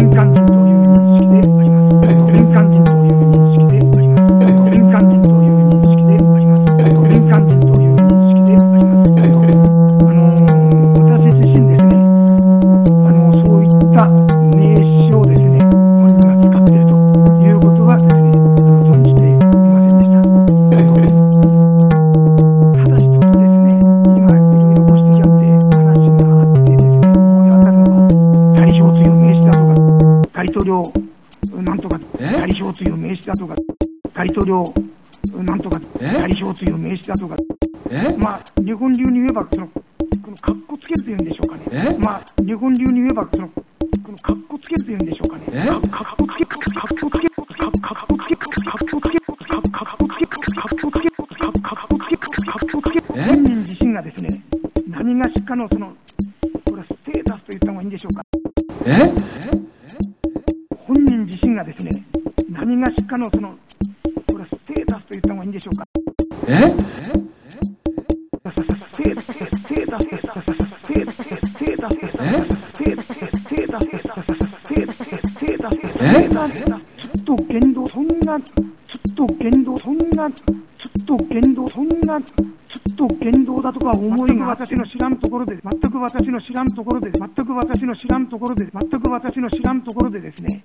民間人という認識であります。民間人統領、なんとか、代表という名詞だとか、大統領、なんとか、代表という名詞だとか、まあ、日本流に言えば、その、この、かっこつけるというんでしょうかね。まあ、日本流に言えば、その、この、かっこつけるというんでしょうかね。かっこつけ、かっこつけ、かっこつけ、かっこつけ、かっこつけ、かっこつけ、かっこつけ、かっこつけ、かっこつけ、本人自身がですね、何がしかの、その、これはステータスと言った方がいいんでしょうか。えがですね、何がしかのその、これはステータスと言った方がいいんでしょうか。え？ステータス、ちょっと言動、そんな、ちょっと言動、そんな、ちょっと言動、そんな、ちょっと言動だとか思いが私の知らんところで、全く私の知らんところで、全く私の知らんところで、全く私の知らんところでですね、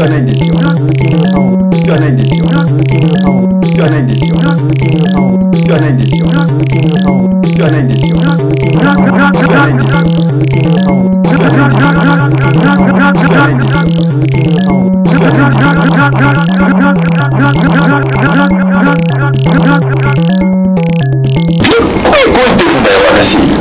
じゃないんですよ。じゃないんですよ。じゃないんですよ。じゃないんですよ。じゃないんですよ。じゃないんですよ。Brasil.